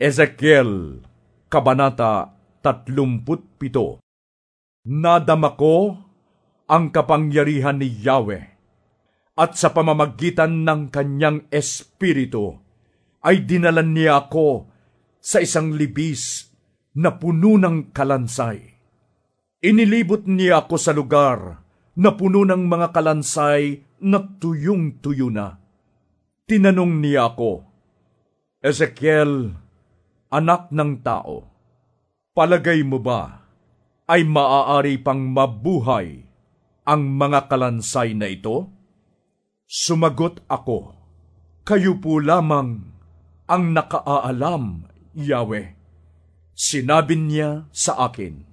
Ezekiel, Kabanata 37 Nadama ko ang kapangyarihan ni Yahweh at sa pamamagitan ng kanyang espiritu ay dinala niya ako sa isang libis na puno ng kalansay. Inilibot niya ako sa lugar na puno ng mga kalansay na tuyong-tuyo na. Tinanong niya ako, Ezekiel, anak ng tao, palagay mo ba ay maaari pang mabuhay ang mga kalansay na ito? Sumagot ako, kayo po lamang ang nakaaalam, Yahweh. Sinabi niya sa akin,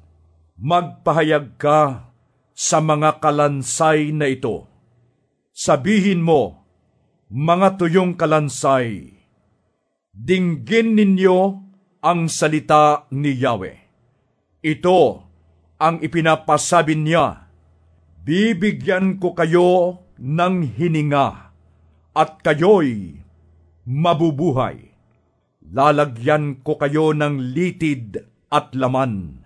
magpahayag ka sa mga kalansay na ito. Sabihin mo, mga tuyong kalansay, dinggin ninyo ang salita ni Yahweh. Ito ang ipinapasabi niya, Bibigyan ko kayo ng hininga at kayo'y mabubuhay. Lalagyan ko kayo ng litid at laman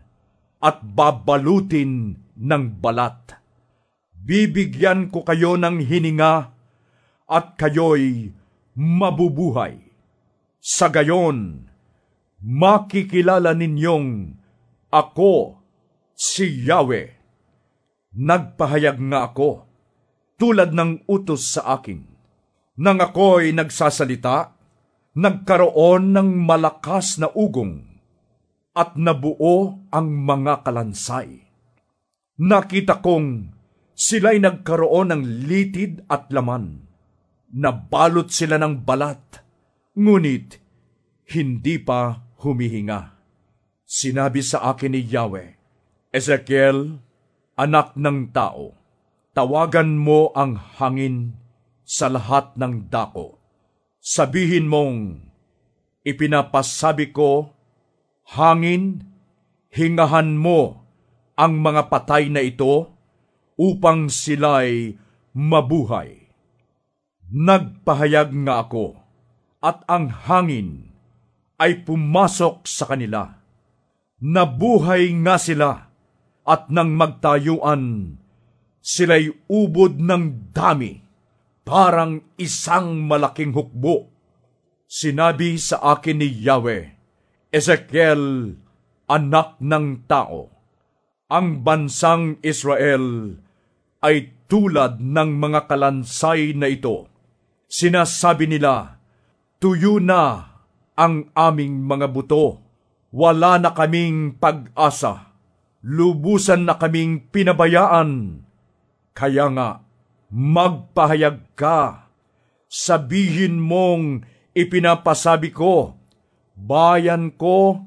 at babalutin ng balat. Bibigyan ko kayo ng hininga at kayo'y mabubuhay. Sa gayon, makikilala ninyong ako si Yahweh. Nagpahayag nga ako, tulad ng utos sa akin. Nang ako'y nagsasalita, nagkaroon ng malakas na ugong at nabuo ang mga kalansay. Nakita kong sila'y nagkaroon ng litid at laman. Nabalot sila ng balat, ngunit hindi pa humihinga. Sinabi sa akin ni Yahweh, Ezekiel, anak ng tao, tawagan mo ang hangin sa lahat ng dako. Sabihin mong, ipinapasabi ko Hangin, hingahan mo ang mga patay na ito upang sila'y mabuhay. Nagpahayag nga ako at ang hangin ay pumasok sa kanila. Nabuhay nga sila at nang magtayuan, sila'y ubod ng dami, parang isang malaking hukbo. Sinabi sa akin ni Yahweh, Ezekiel, anak ng tao, ang bansang Israel ay tulad ng mga kalansay na ito. Sinasabi nila, tuyo na ang aming mga buto. Wala na kaming pag-asa. Lubusan na kaming pinabayaan. Kaya nga, magpahayag ka. Sabihin mong ipinapasabi ko, Bayan ko,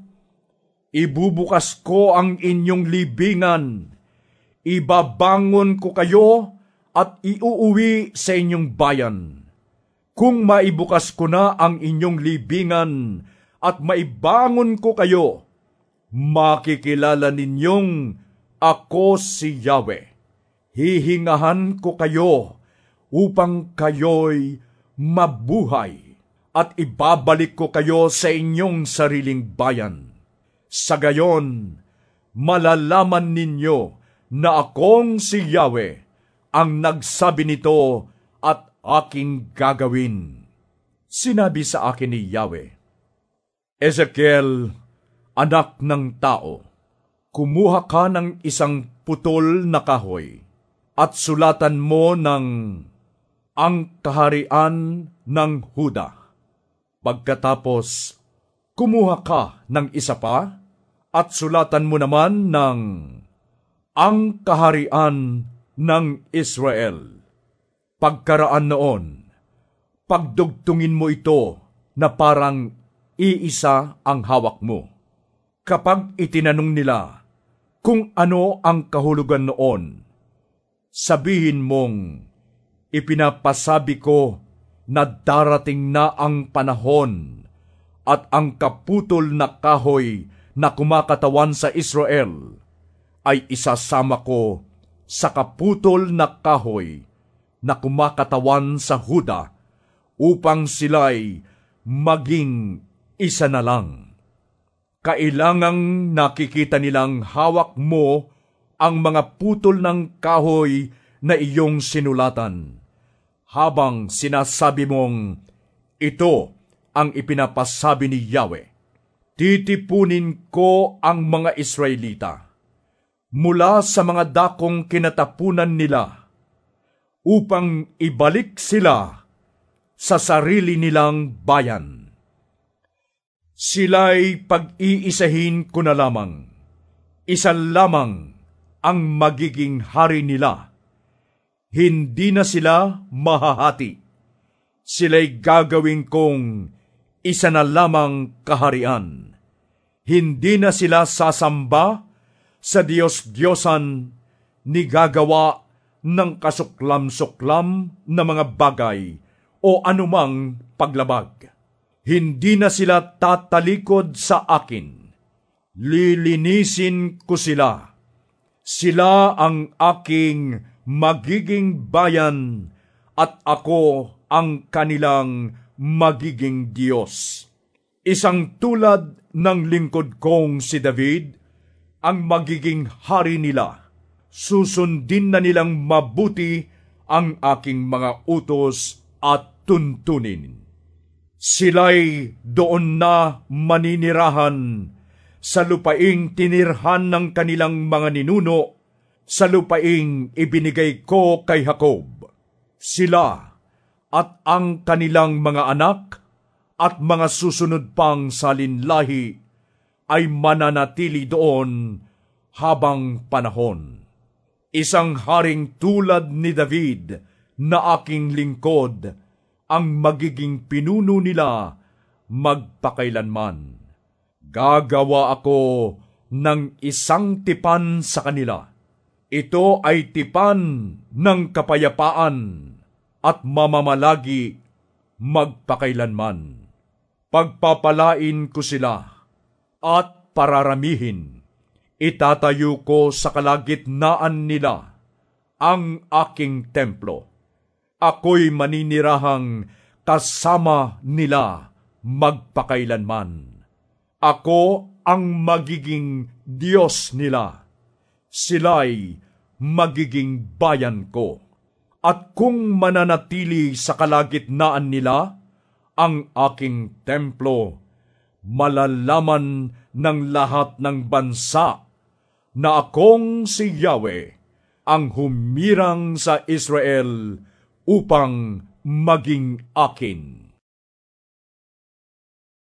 ibubukas ko ang inyong libingan, ibabangon ko kayo at iuuwi sa inyong bayan. Kung maibukas ko na ang inyong libingan at maibangon ko kayo, makikilala ninyong ako si Yahweh. Hihingahan ko kayo upang kayo'y mabuhay at ibabalik ko kayo sa inyong sariling bayan. Sa gayon, malalaman ninyo na akong si Yahweh ang nagsabi nito at aking gagawin. Sinabi sa akin ni Yahweh, Ezekiel, anak ng tao, kumuha ka ng isang putol na kahoy at sulatan mo ng ang kaharian ng Huda Pagkatapos, kumuha ka ng isa pa at sulatan mo naman ng ang kaharian ng Israel. Pagkaraan noon, pagdugtungin mo ito na parang iisa ang hawak mo. Kapag itinanong nila kung ano ang kahulugan noon, sabihin mong, ipinapasabi ko na darating na ang panahon at ang kaputol na kahoy na kumakatawan sa Israel ay isasama ko sa kaputol na kahoy na kumakatawan sa Huda upang sila'y maging isa na lang. kailangang nakikita nilang hawak mo ang mga putol ng kahoy na iyong sinulatan. Habang sinasabi mong, ito ang ipinapasabi ni Yahweh. Titipunin ko ang mga Israelita mula sa mga dakong kinatapunan nila upang ibalik sila sa sarili nilang bayan. Sila'y pag-iisahin ko na lamang. Isa lamang ang magiging hari nila. Hindi na sila mahahati. Sila'y gagawin kong isa na lamang kaharian. Hindi na sila sasamba sa Diyos-Diyosan ni gagawa ng kasuklam-suklam na mga bagay o anumang paglabag. Hindi na sila tatalikod sa akin. Lilinisin ko sila. Sila ang aking magiging bayan at ako ang kanilang magiging Diyos. Isang tulad ng lingkod kong si David, ang magiging hari nila. Susundin na nilang mabuti ang aking mga utos at tuntunin. Sila'y doon na maninirahan sa lupaing tinirhan ng kanilang mga ninuno, sa lupaing ibinigay ko kay Jacob. Sila at ang kanilang mga anak at mga susunod pang salinlahi ay mananatili doon habang panahon. Isang haring tulad ni David na aking lingkod ang magiging pinuno nila magpakailanman. Gagawa ako ng isang tipan sa kanila. Ito ay tipan ng kapayapaan at mamamalagi magpakailanman. Pagpapalain ko sila at pararamihin. Itatayo ko sa kalagitnaan nila ang aking templo. Ako'y maninirahang kasama nila magpakailanman. Ako ang magiging Diyos nila. Sila'y magiging bayan ko at kung mananatili sa kalagitnaan nila ang aking templo, malalaman ng lahat ng bansa na akong si Yahweh ang humirang sa Israel upang maging akin.